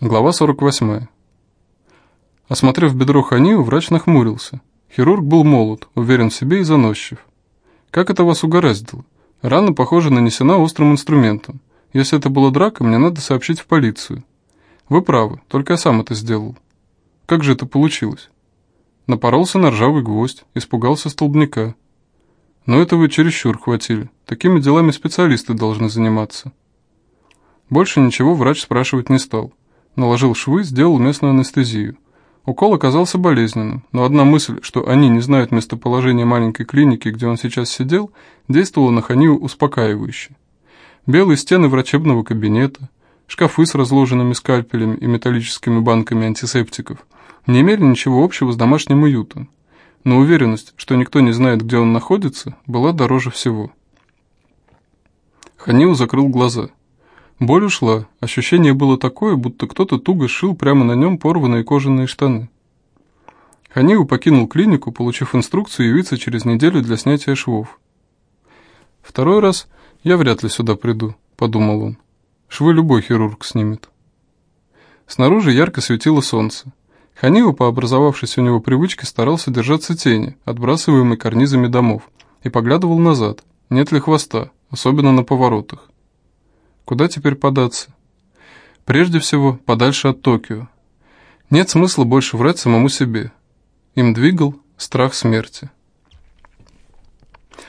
Глава 48. Осмотрев бедро Ханию, врач нахмурился. Хирург был молод, уверен в себе и заносчив. «Как это вас угораздило? Рана, похоже, нанесена острым инструментом. Если это была драка, мне надо сообщить в полицию». «Вы правы, только я сам это сделал». «Как же это получилось?» Напоролся на ржавый гвоздь, испугался столбняка. «Но это вы чересчур хватили. Такими делами специалисты должны заниматься». Больше ничего врач спрашивать не стал. Наложил швы, сделал местную анестезию. Укол оказался болезненным, но одна мысль, что они не знают местоположения маленькой клиники, где он сейчас сидел, действовала на Ханию успокаивающе. Белые стены врачебного кабинета, шкафы с разложенными скальпелями и металлическими банками антисептиков не имели ничего общего с домашним уютом, но уверенность, что никто не знает, где он находится, была дороже всего. Ханиу закрыл глаза – Боль ушла, ощущение было такое, будто кто-то туго шил прямо на нем порванные кожаные штаны. Ханиу покинул клинику, получив инструкцию явиться через неделю для снятия швов. «Второй раз я вряд ли сюда приду», — подумал он. «Швы любой хирург снимет». Снаружи ярко светило солнце. Ханиу, по образовавшейся у него привычке, старался держаться тени, отбрасываемой карнизами домов, и поглядывал назад, нет ли хвоста, особенно на поворотах. Куда теперь податься? Прежде всего, подальше от Токио. Нет смысла больше врать самому себе. Им двигал страх смерти.